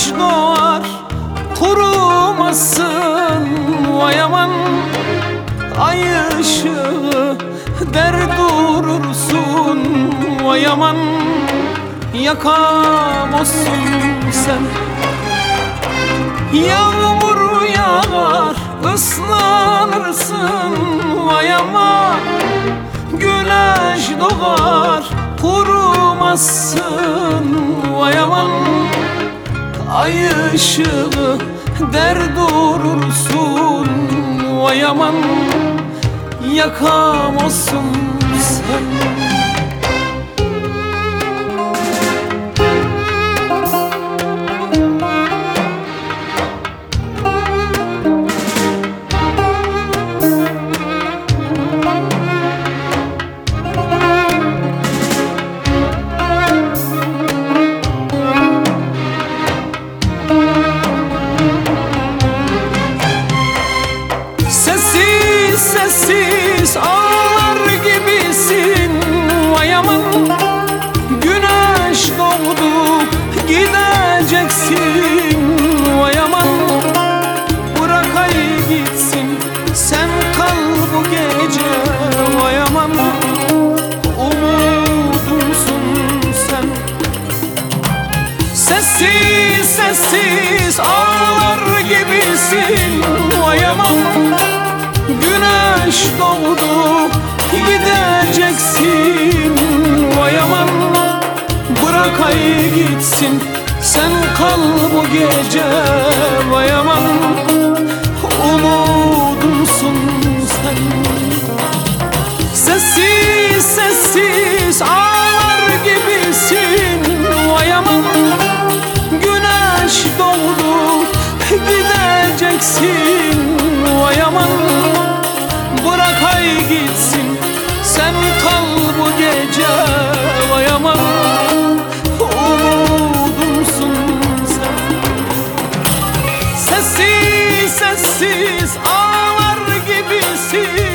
kuş doğar kurumasın Vay aman. Ay ışığı der durursun Vay aman. Yakamazsın sen. Yağmur yağar ıslanırsın Vay aman. Güneş doğar kurumazsın Vay aman ay ışığı der durursun Vay aman yakamazsın sen Sessiz ağlar gibisin Vay aman. Güneş doğdu gideceksin Vay aman. Bırak ay gitsin sen kal bu gece Vay aman. Umudumsun sen. Sessiz sessiz ağlar gitsin vay aman Bırak ay gitsin. Sen kal bu gece. Vay aman Umudumsun sen. Sessiz sessiz ağlar gibisin.